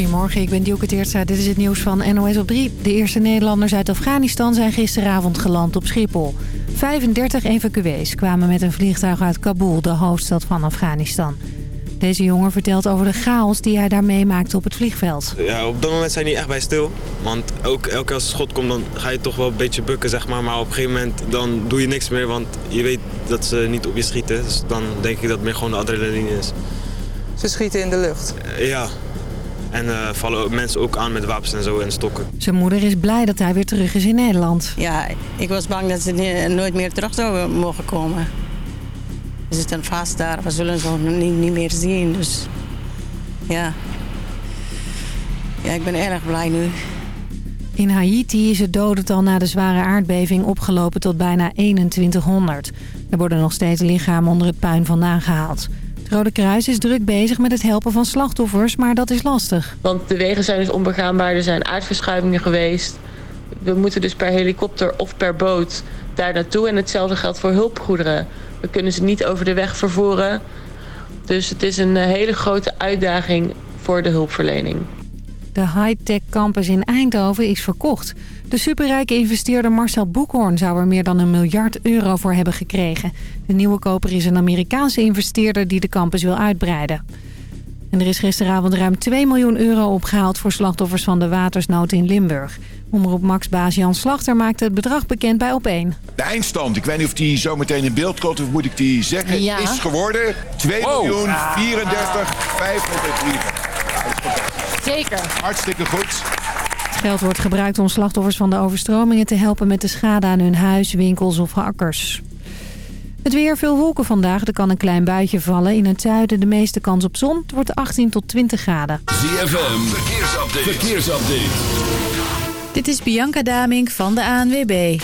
Goedemorgen, ik ben Dielke Teertstra. Dit is het nieuws van NOS op 3. De eerste Nederlanders uit Afghanistan zijn gisteravond geland op Schiphol. 35 evacuees kwamen met een vliegtuig uit Kabul, de hoofdstad van Afghanistan. Deze jongen vertelt over de chaos die hij daar meemaakte op het vliegveld. Ja, op dat moment zijn niet echt bij stil. Want ook, elke keer als schot komt, dan ga je toch wel een beetje bukken, zeg maar. Maar op een gegeven moment dan doe je niks meer, want je weet dat ze niet op je schieten. Dus dan denk ik dat het meer gewoon de adrenaline is. Ze schieten in de lucht? Ja. En uh, vallen mensen ook aan met wapens en zo en stokken. Zijn moeder is blij dat hij weer terug is in Nederland. Ja, ik was bang dat ze nooit meer terug zouden mogen komen. Ze zitten vast daar, we zullen ze niet, niet meer zien. Dus ja. ja, ik ben erg blij nu. In Haiti is het dodental na de zware aardbeving opgelopen tot bijna 2100. Er worden nog steeds lichamen onder het puin vandaan gehaald. Rode Kruis is druk bezig met het helpen van slachtoffers, maar dat is lastig. Want de wegen zijn dus onbegaanbaar, er zijn aardverschuivingen geweest. We moeten dus per helikopter of per boot daar naartoe. En hetzelfde geldt voor hulpgoederen. We kunnen ze niet over de weg vervoeren. Dus het is een hele grote uitdaging voor de hulpverlening. De high-tech campus in Eindhoven is verkocht. De superrijke investeerder Marcel Boekhoorn zou er meer dan een miljard euro voor hebben gekregen. De nieuwe koper is een Amerikaanse investeerder die de campus wil uitbreiden. En er is gisteravond ruim 2 miljoen euro opgehaald voor slachtoffers van de watersnood in Limburg. Omroep Max-baas Jan Slachter maakte het bedrag bekend bij Opeen. De eindstand, ik weet niet of die zo meteen in beeld komt of moet ik die zeggen, Ja. is geworden 2 miljoen 34 503. Zeker. Hartstikke goed. Het geld wordt gebruikt om slachtoffers van de overstromingen te helpen met de schade aan hun huis, winkels of akkers. Het weer, veel wolken vandaag. Er kan een klein buitje vallen. In het zuiden de meeste kans op zon. Het wordt 18 tot 20 graden. ZFM, verkeersupdate. verkeersupdate. Dit is Bianca Damink van de ANWB.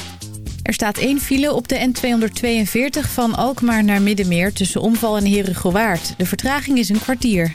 Er staat één file op de N242 van Alkmaar naar Middenmeer... tussen Omval en Herugewaard. De vertraging is een kwartier.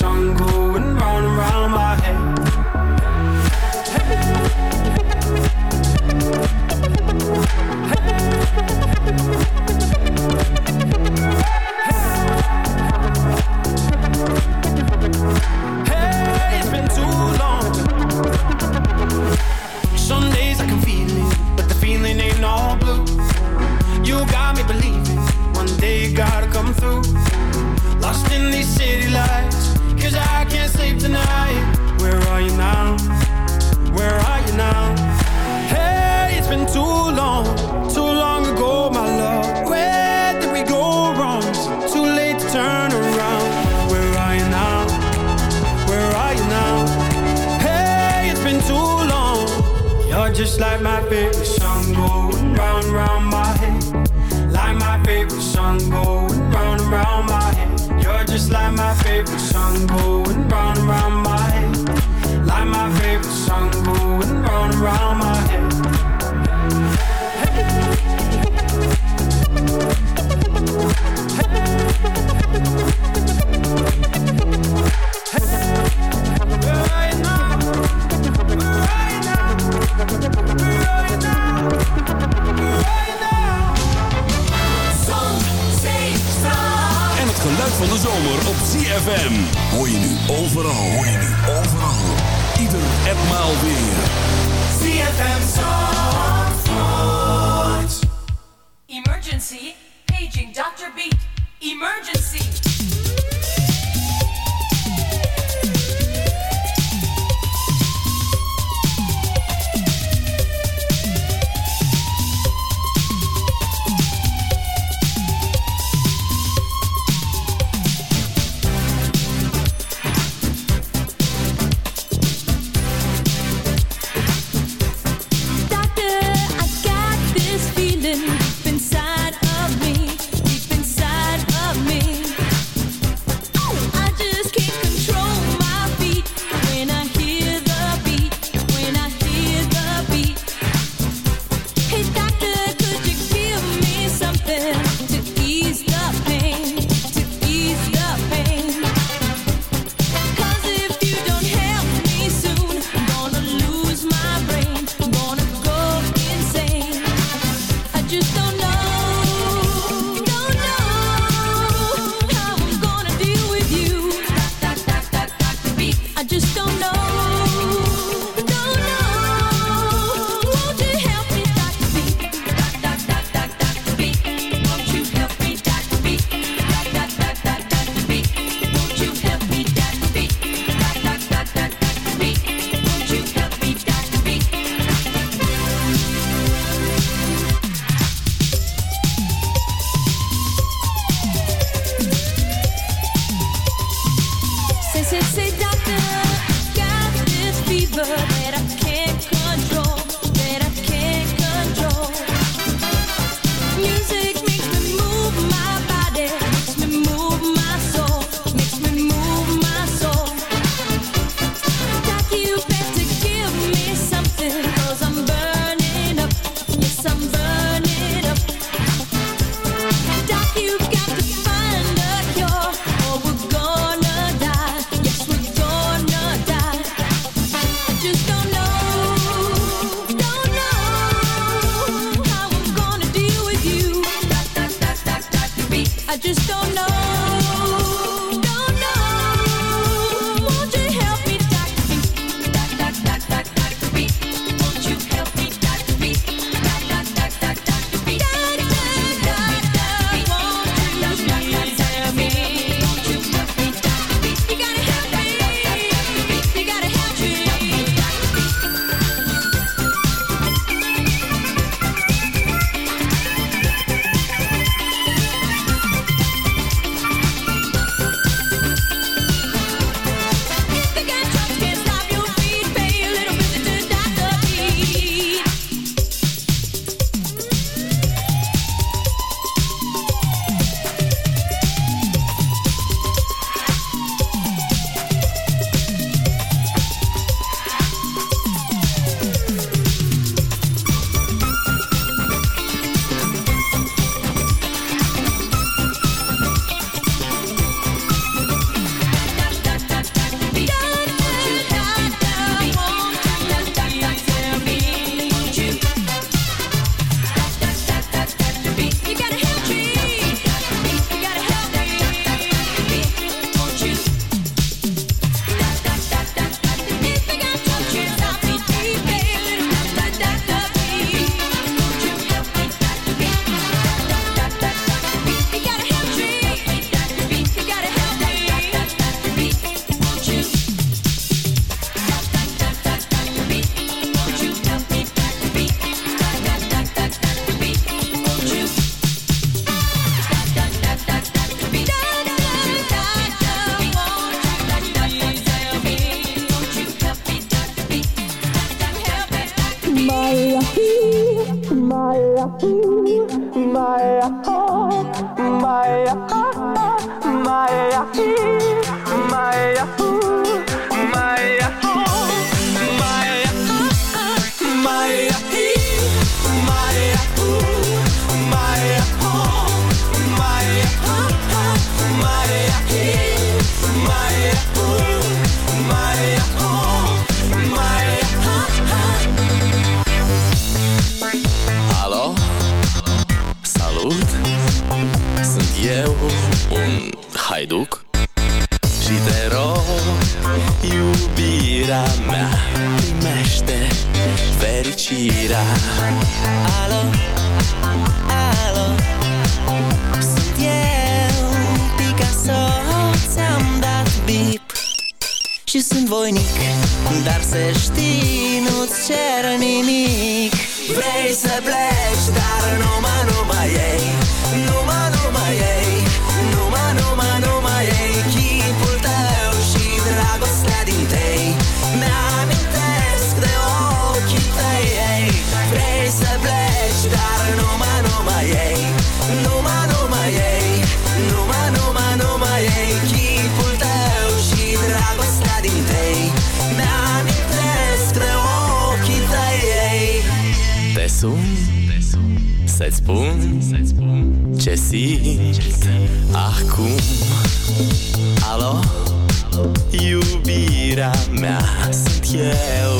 Iubirea mea sunt eu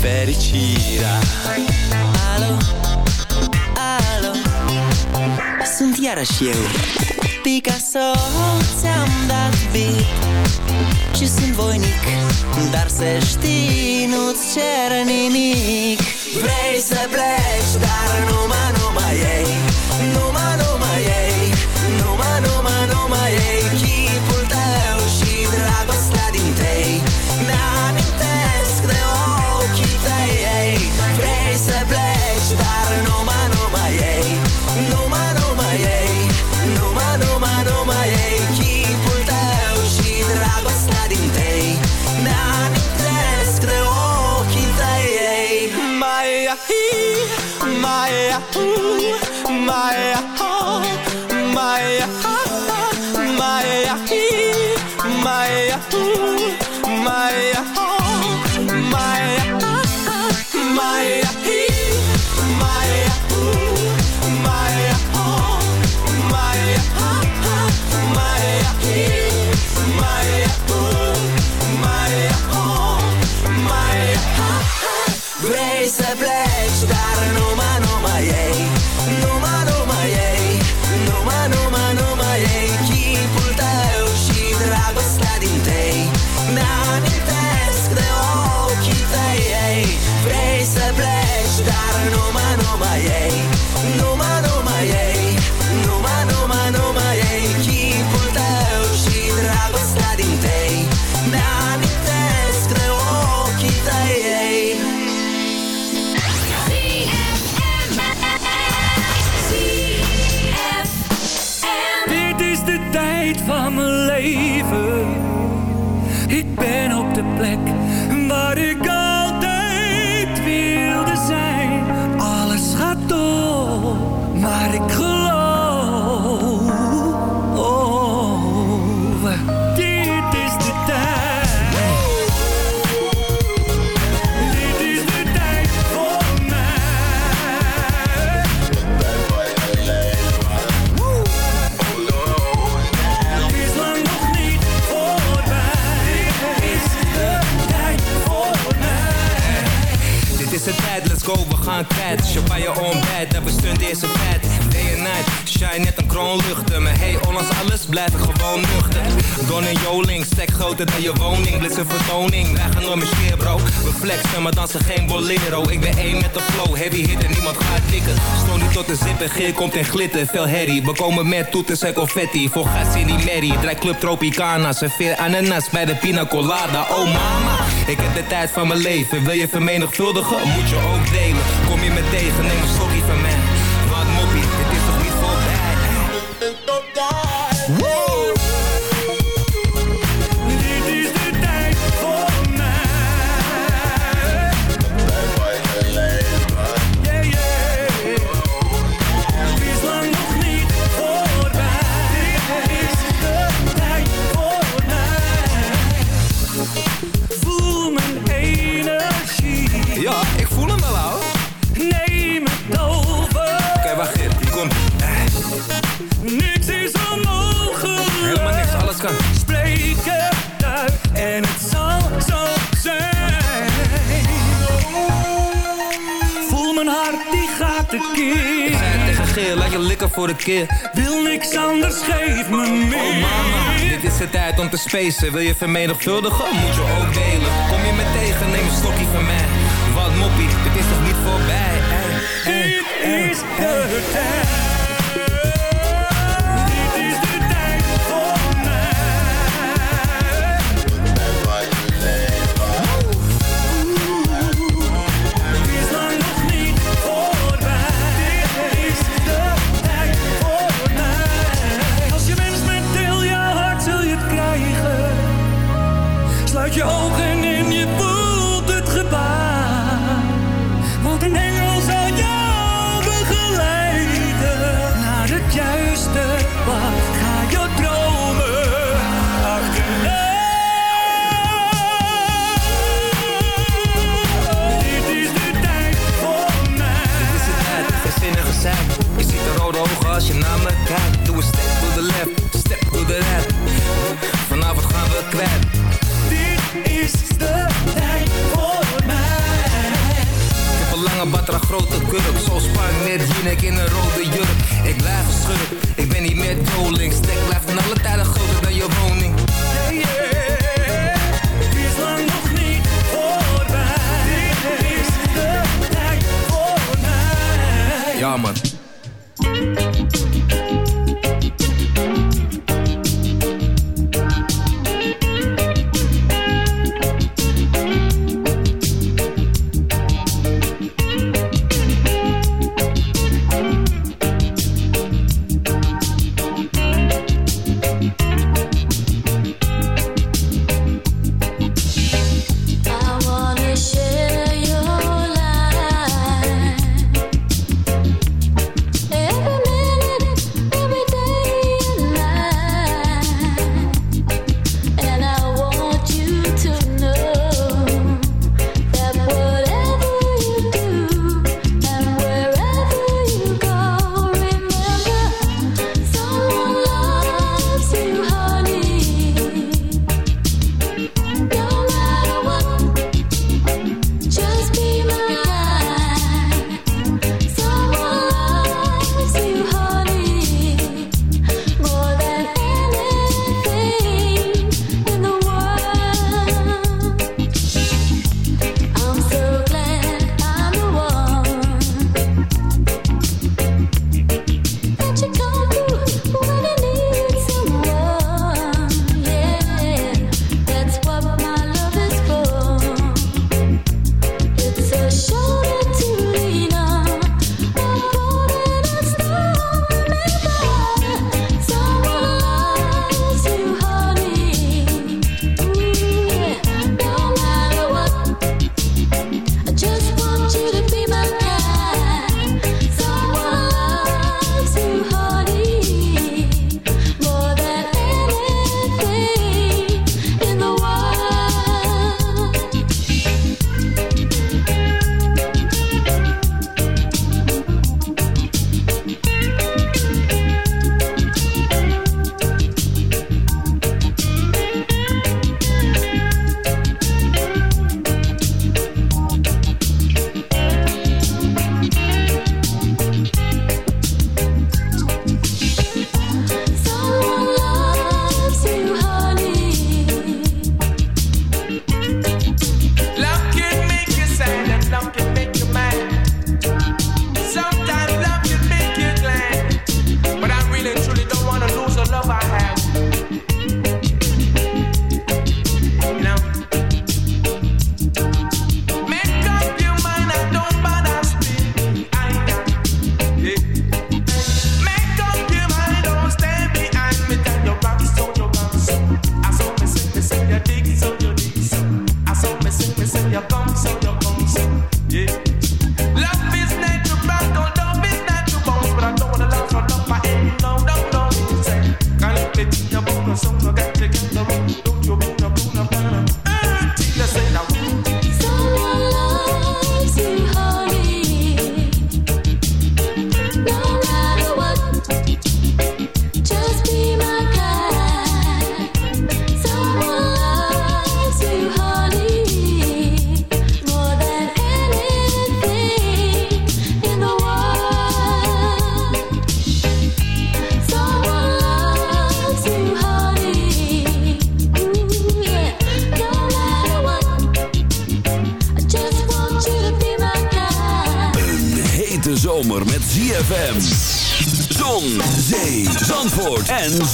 Fericirea. Alo, alo. Sunt iarăși eu. Picasso ți-am dat beat Și sunt voinic Dar să știi nu-ți cer nimic. Vrei să pleci, dar numai, numai ei. gaan bij Champagne on bed, dat stunt eerst een pet. Day and night, shine net een kroonluchten. Maar hey, ondanks alles blijf ik gewoon nuchter. Don en Joling, stek groter dan je woning. Blitz een vertoning, wij gaan door mijn scheerbro. bro. We flexen, maar dansen geen bolero. Ik ben één met de flow, heavy hit en niemand gaat tikken. Stoon tot de zip geer komt en glitter Veel herrie, we komen met toeters en confetti. Voor gas in die merrie, draai club Tropicana. Serveer ananas bij de pina colada. Oh mama, ik heb de tijd van mijn leven. Wil je vermenigvuldigen, moet je ook delen kom je me tegen, neem een sorry van mij. Laat je likken voor de keer. Wil niks anders, geef me meer. Oh mama, dit is de tijd om te spacen. Wil je vermenigvuldigen, moet je ook delen. Kom je me tegen, neem een stokje van mij. Wat moppie, dit is nog niet voorbij. Ey, ey, Dit is de tijd. Grote kurk. Zo spark net Jinek in een rode jurk. Ik blijf geschurk, ik ben niet meer doling. Stek blijft van alle tijden groter dan je woning. Hey, yeah. Het is lang nog niet voorbij. Dit is de tijd voor mij. Ja man. And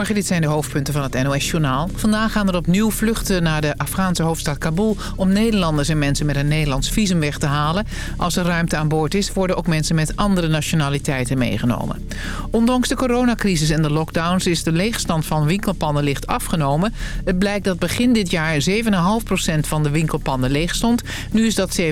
Goedemorgen, dit zijn de hoofdpunten van het NOS-journaal. Vandaag gaan er opnieuw vluchten naar de Afghaanse hoofdstad Kabul... om Nederlanders en mensen met een Nederlands visum weg te halen. Als er ruimte aan boord is, worden ook mensen met andere nationaliteiten meegenomen. Ondanks de coronacrisis en de lockdowns is de leegstand van winkelpanden licht afgenomen. Het blijkt dat begin dit jaar 7,5% van de winkelpanden leeg stond. Nu is dat 7,2%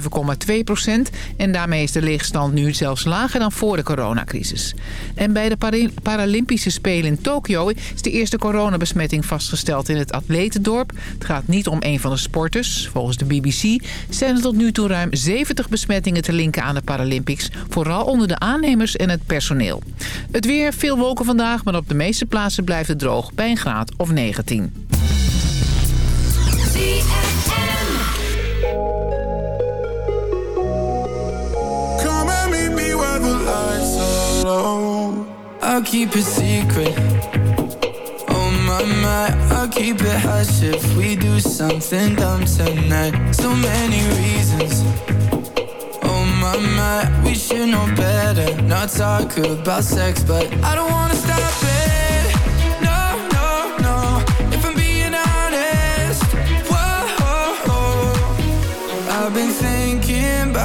en daarmee is de leegstand nu zelfs lager dan voor de coronacrisis. En bij de Para- Paralympische Spelen in Tokio is de eerste coronabesmetting vastgesteld in het atletendorp. Het gaat niet om een van de sporters. Volgens de BBC zijn er tot nu toe ruim 70 besmettingen te linken aan de Paralympics. Vooral onder de aannemers en het personeel. Het weer, veel wolken vandaag, maar op de meeste plaatsen blijft het droog bij een graad of 19. Come and meet me where the lights are low. I'll keep it secret. My my, I'll keep it hush if we do something dumb tonight. So many reasons. Oh my my, we should know better. Not talk about sex, but I don't wanna stop it.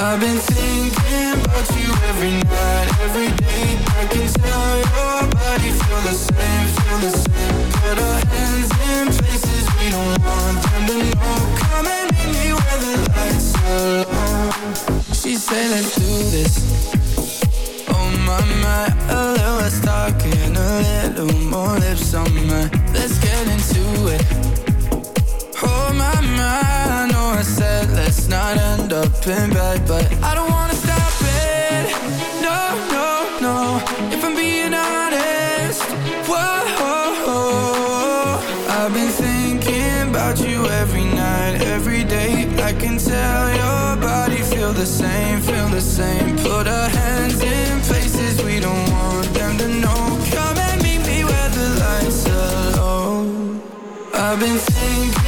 I've been thinking about you every night, every day. I can tell your body the same, the same. Put our hands in places we don't want them to know. Come and meet me where the lights are low. She said, do this. Oh my my, a little talking, a little more lips on. Let's get into it. Oh my my, I know I said let's not end up in bed, but I don't wanna stop it. No no no, if I'm being honest. Whoa, I've been thinking about you every night, every day. I can tell your body feel the same, feel the same. Put our hands in places we don't want them to know. Come and meet me where the lights are low. I've been thinking